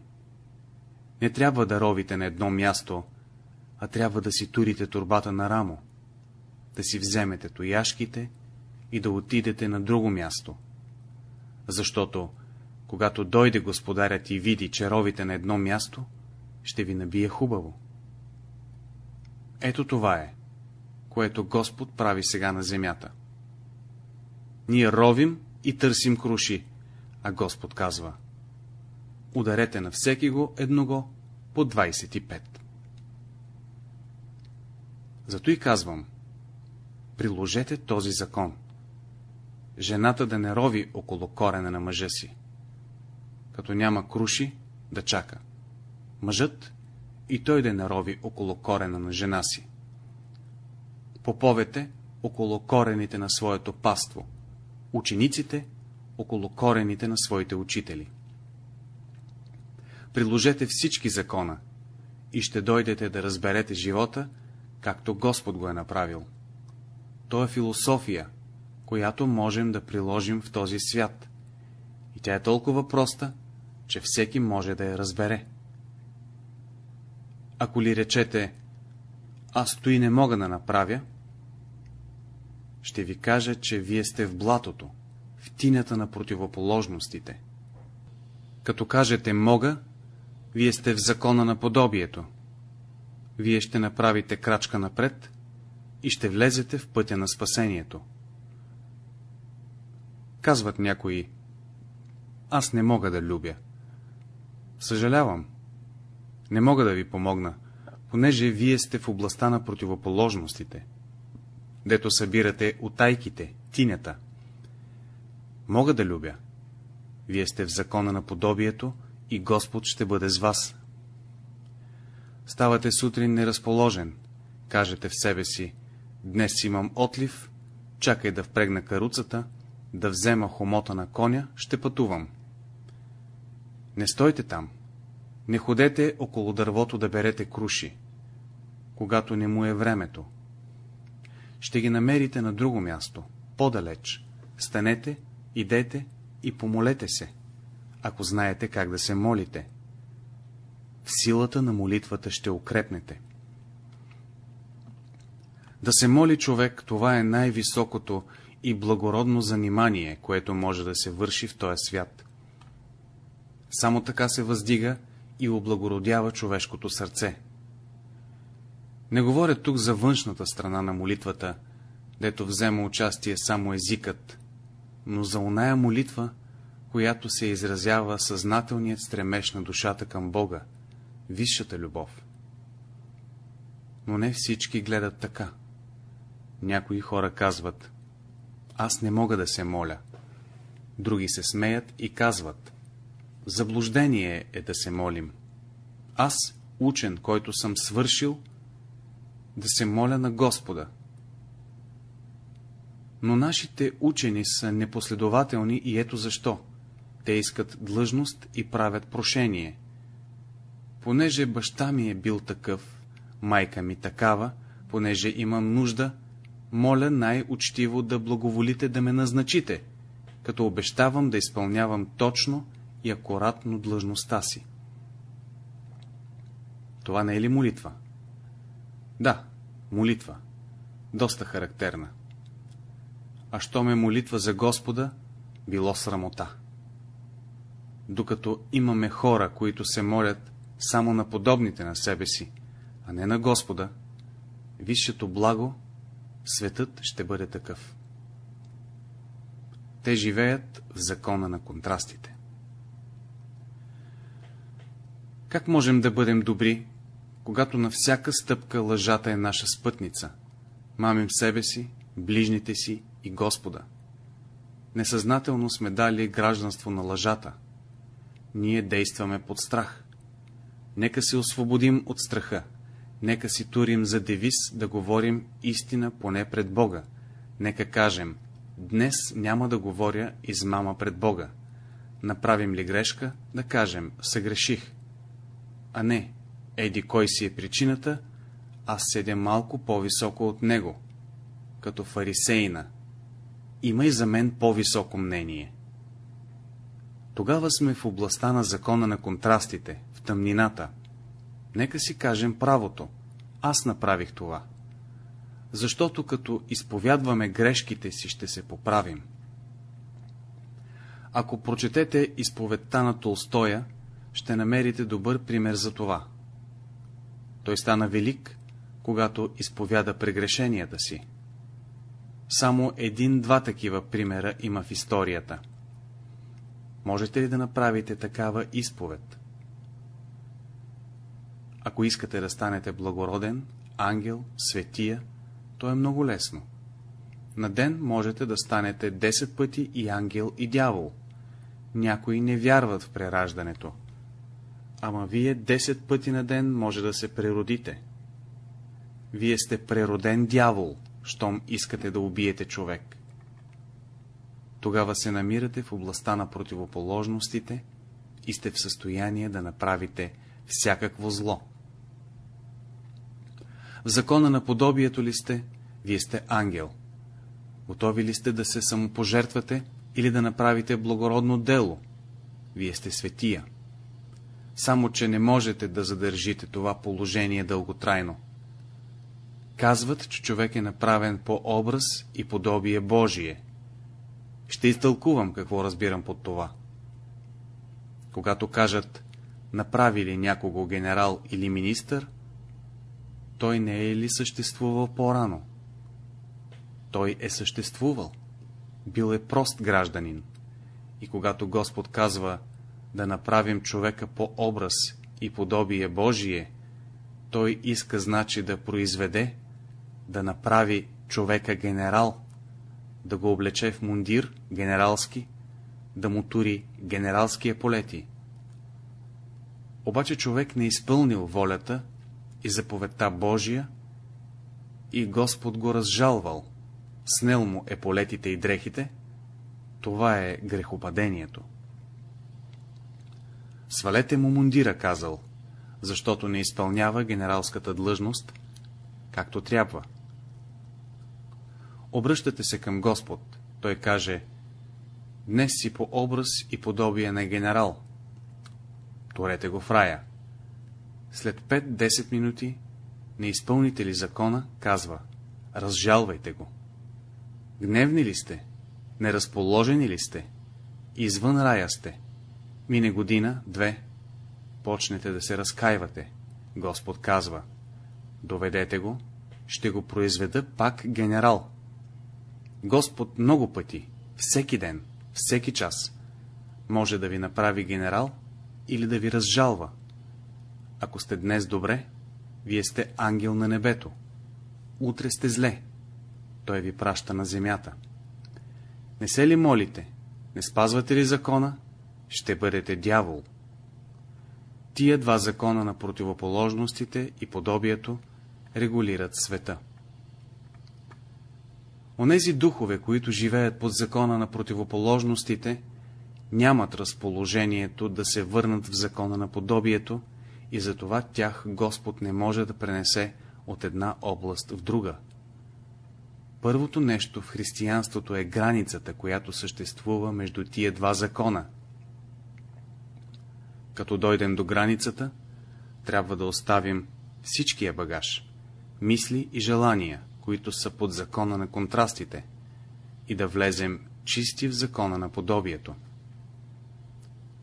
Не трябва да ровите на едно място, а трябва да си турите турбата на рамо, да си вземете тояшките и да отидете на друго място. Защото, когато дойде господарят и види, че ровите на едно място, ще ви набие хубаво. Ето това е което Господ прави сега на земята. Ние ровим и търсим круши, а Господ казва Ударете на всеки го едного по 25. Зато и казвам, приложете този закон. Жената да не рови около корена на мъжа си. Като няма круши, да чака. Мъжът и той да не рови около корена на жена си поповете около корените на своето паство, учениците около корените на своите учители. Приложете всички закона и ще дойдете да разберете живота, както Господ го е направил. То е философия, която можем да приложим в този свят. И тя е толкова проста, че всеки може да я разбере. Ако ли речете, аз той не мога да направя, ще ви кажа, че вие сте в блатото, в тинята на противоположностите. Като кажете мога, вие сте в закона на подобието. Вие ще направите крачка напред и ще влезете в пътя на спасението. Казват някои, аз не мога да любя. Съжалявам, не мога да ви помогна, понеже вие сте в областта на противоположностите дето събирате утайките, тинята. Мога да любя. Вие сте в закона на подобието и Господ ще бъде с вас. Ставате сутрин неразположен, кажете в себе си, днес имам отлив, чакай да впрегна каруцата, да взема хомота на коня, ще пътувам. Не стойте там, не ходете около дървото да берете круши, когато не му е времето ще ги намерите на друго място, по-далеч. Станете, идете и помолете се, ако знаете как да се молите. В силата на молитвата ще укрепнете. Да се моли човек, това е най-високото и благородно занимание, което може да се върши в този свят. Само така се въздига и облагородява човешкото сърце. Не говоря тук за външната страна на молитвата, дето взема участие само езикът, но за оная молитва, която се изразява съзнателният стремеж на душата към Бога, висшата любов. Но не всички гледат така. Някои хора казват, аз не мога да се моля. Други се смеят и казват, заблуждение е да се молим. Аз, учен, който съм свършил, да се моля на Господа. Но нашите учени са непоследователни и ето защо. Те искат длъжност и правят прошение. Понеже баща ми е бил такъв, майка ми такава, понеже имам нужда, моля най-учтиво да благоволите да ме назначите, като обещавам да изпълнявам точно и акуратно длъжността си. Това не е ли молитва? Да, молитва. Доста характерна. А що ме молитва за Господа, било срамота. Докато имаме хора, които се молят само на подобните на себе си, а не на Господа, висшето благо, светът ще бъде такъв. Те живеят в закона на контрастите. Как можем да бъдем добри, когато на всяка стъпка лъжата е наша спътница? Мамим себе си, ближните си и Господа. Несъзнателно сме дали гражданство на лъжата. Ние действаме под страх. Нека се освободим от страха. Нека си турим за девиз да говорим истина поне пред Бога. Нека кажем, днес няма да говоря измама пред Бога. Направим ли грешка, да кажем, съгреших. А не, еди кой си е причината, аз седя малко по-високо от него, като фарисейна. Има и за мен по-високо мнение. Тогава сме в областта на закона на контрастите, в тъмнината. Нека си кажем правото. Аз направих това. Защото като изповядваме грешките си, ще се поправим. Ако прочетете изповедта на Толстоя, ще намерите добър пример за това. Той стана велик, когато изповяда прегрешенията си. Само един-два такива примера има в историята. Можете ли да направите такава изповед? Ако искате да станете благороден, ангел, светия, то е много лесно. На ден можете да станете 10 пъти и ангел, и дявол. Някои не вярват в прераждането. Ама вие 10 пъти на ден може да се преродите. Вие сте прероден дявол, щом искате да убиете човек. Тогава се намирате в областта на противоположностите и сте в състояние да направите всякакво зло. В закона на подобието ли сте, вие сте ангел. Готови ли сте да се самопожертвате или да направите благородно дело? Вие сте светия. Само, че не можете да задържите това положение дълготрайно. Казват, че човек е направен по образ и подобие Божие. Ще изтълкувам какво разбирам под това. Когато кажат, направили някого генерал или министър, той не е ли съществувал по-рано? Той е съществувал. Бил е прост гражданин. И когато Господ казва да направим човека по образ и подобие Божие, той иска значи да произведе, да направи човека генерал, да го облече в мундир генералски, да му тури генералския полети. Обаче човек не е изпълнил волята и заповедта Божия, и Господ го разжалвал, снел му еполетите и дрехите, това е грехопадението. Свалете му мундира, казал, защото не изпълнява генералската длъжност, както трябва. Обръщате се към Господ, той каже, днес си по образ и подобие на генерал. Торете го в рая. След 5-10 минути, не изпълните ли закона, казва, разжалвайте го. Гневни ли сте? Неразположени ли сте? Извън рая сте. Мине година, две, почнете да се разкаивате. Господ казва, доведете го, ще го произведа пак генерал. Господ много пъти, всеки ден, всеки час, може да ви направи генерал или да ви разжалва. Ако сте днес добре, вие сте ангел на небето. Утре сте зле. Той ви праща на земята. Не се ли молите? Не спазвате ли закона? Ще бъдете дявол. Тия два закона на противоположностите и подобието регулират света. Онези духове, които живеят под закона на противоположностите, нямат разположението да се върнат в закона на подобието и затова тях Господ не може да пренесе от една област в друга. Първото нещо в християнството е границата, която съществува между тия два закона. Като дойдем до границата, трябва да оставим всичкия багаж, мисли и желания, които са под закона на контрастите, и да влезем чисти в закона на подобието.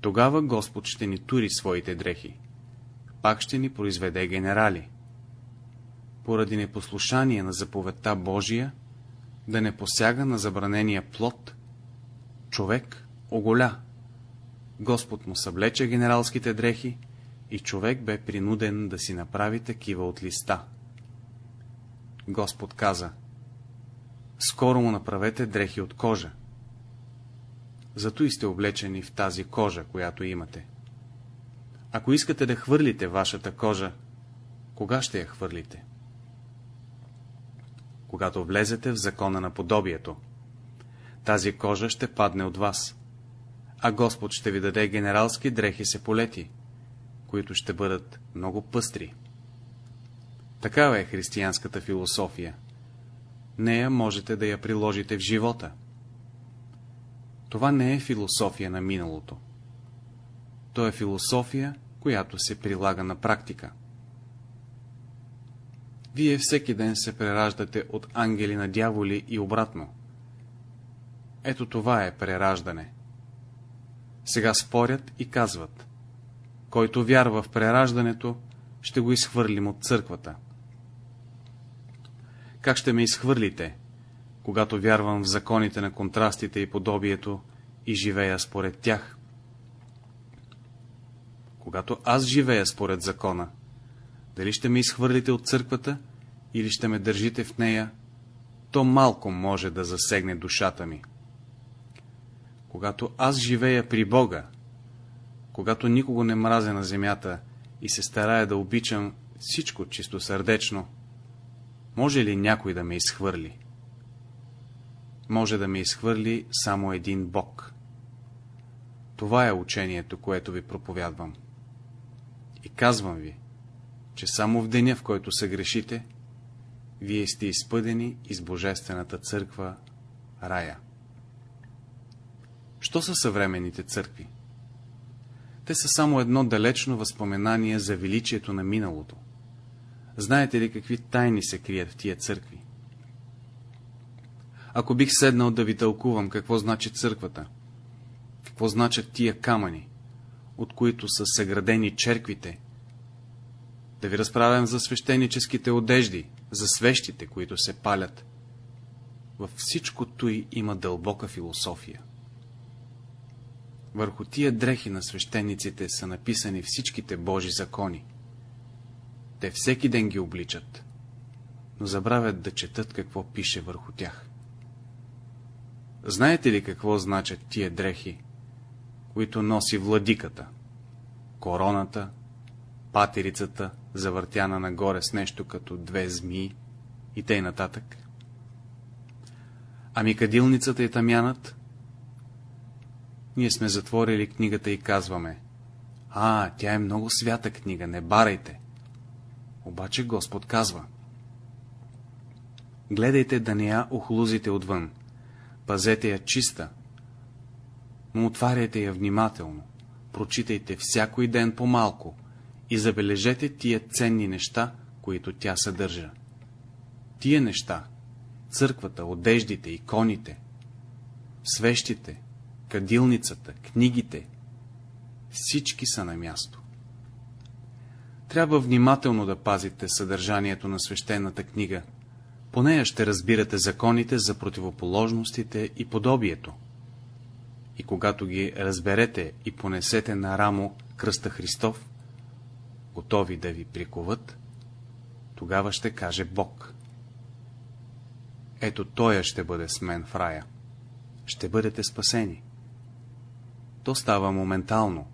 Тогава Господ ще ни тури своите дрехи, пак ще ни произведе генерали. Поради непослушание на заповедта Божия, да не посяга на забранения плод, човек оголя. Господ му съблече генералските дрехи и човек бе принуден да си направи такива от листа. Господ каза, скоро му направете дрехи от кожа. Зато и сте облечени в тази кожа, която имате. Ако искате да хвърлите вашата кожа, кога ще я хвърлите? Когато влезете в закона на подобието. Тази кожа ще падне от вас, а Господ ще ви даде генералски дрехи се полети, които ще бъдат много пъстри. Такава е християнската философия. Нея можете да я приложите в живота. Това не е философия на миналото. То е философия, която се прилага на практика. Вие всеки ден се прераждате от ангели на дяволи и обратно. Ето това е прераждане. Сега спорят и казват, който вярва в прераждането, ще го изхвърлим от църквата. Как ще ме изхвърлите, когато вярвам в законите на контрастите и подобието и живея според тях? Когато аз живея според закона, дали ще ме изхвърлите от църквата или ще ме държите в нея, то малко може да засегне душата ми. Когато аз живея при Бога, когато никого не мразя на земята и се старая да обичам всичко чисто сърдечно, може ли някой да ме изхвърли? Може да ме изхвърли само един Бог. Това е учението, което ви проповядвам. И казвам ви, че само в деня, в който се грешите, вие сте изпъдени из Божествената църква Рая. Що са съвременните църкви? Те са само едно далечно възпоменание за величието на миналото. Знаете ли какви тайни се крият в тия църкви? Ако бих седнал да ви тълкувам какво значи църквата, какво значат тия камъни, от които са съградени черквите, да ви разправям за свещеническите одежди, за свещите, които се палят. Във всичко той има дълбока философия. Върху тия дрехи на свещениците са написани всичките Божи закони. Те всеки ден ги обличат, но забравят да четат какво пише върху тях. Знаете ли какво значат тия дрехи, които носи владиката? Короната, патерицата, завъртяна нагоре с нещо като две змии и тъй нататък. Ами кадилницата и тамянът? Ние сме затворили книгата и казваме, а, тя е много свята книга, не барайте. Обаче Господ казва, гледайте да не я охлузите отвън, пазете я чиста, но отваряйте я внимателно, прочитайте всякой ден по-малко, и забележете тия ценни неща, които тя съдържа. Тия неща, църквата, одеждите, иконите, свещите, кадилницата, книгите, всички са на място. Трябва внимателно да пазите съдържанието на свещената книга, по нея ще разбирате законите за противоположностите и подобието. и когато ги разберете и понесете на рамо кръста Христов, готови да ви приковат, тогава ще каже Бог. Ето Тоя ще бъде с мен в рая. Ще бъдете спасени. То става моментално.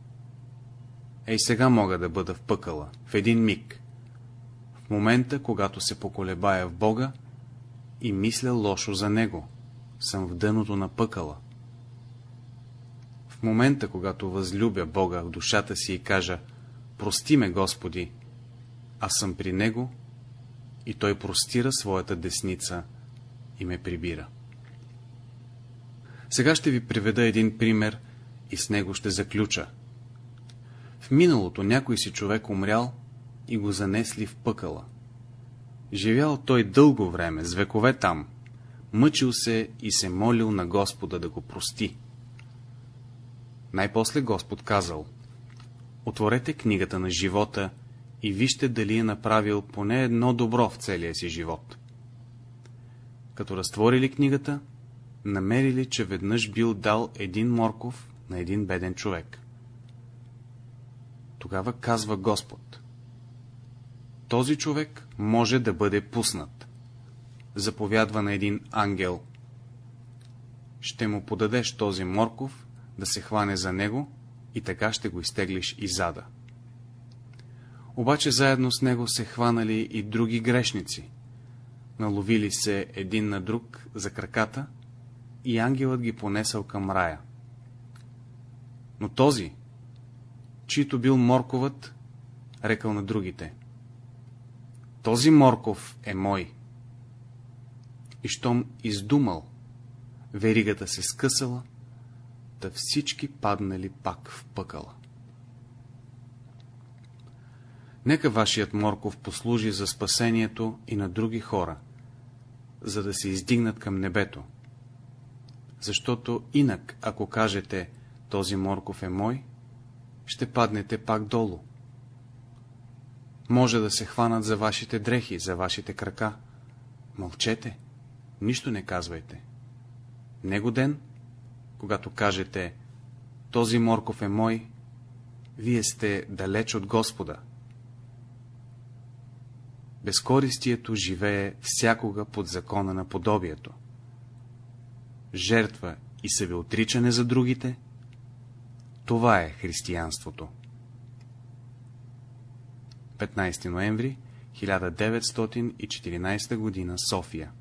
Ей сега мога да бъда в пъкала, в един миг. В момента, когато се поколебая в Бога и мисля лошо за Него, съм в дъното на пъкала. В момента, когато възлюбя Бога в душата си и кажа «Прости ме, Господи», аз съм при Него и Той простира своята десница и ме прибира. Сега ще ви приведа един пример и с него ще заключа. Миналото някой си човек умрял и го занесли в пъкала. Живял той дълго време, с векове там, мъчил се и се молил на Господа да го прости. Най-после Господ казал, отворете книгата на живота и вижте дали е направил поне едно добро в целия си живот. Като разтворили книгата, намерили, че веднъж бил дал един морков на един беден човек. Тогава казва Господ. Този човек може да бъде пуснат. Заповядва на един ангел. Ще му подадеш този морков, да се хване за него и така ще го изтеглиш и зада. Обаче заедно с него се хванали и други грешници. Наловили се един на друг за краката и ангелът ги понесъл към рая. Но този, чийто бил морковът, рекал на другите. Този морков е мой. И щом издумал, веригата се скъсала, да всички паднали пак в пъкала. Нека вашият морков послужи за спасението и на други хора, за да се издигнат към небето. Защото инак, ако кажете, този морков е мой, ще паднете пак долу. Може да се хванат за вашите дрехи, за вашите крака. Мълчете, нищо не казвайте. Него ден, когато кажете, този морков е мой, вие сте далеч от Господа. Безкористието живее всякога под закона на подобието. Жертва и себеотричане за другите, това е християнството. 15 ноември 1914 г. София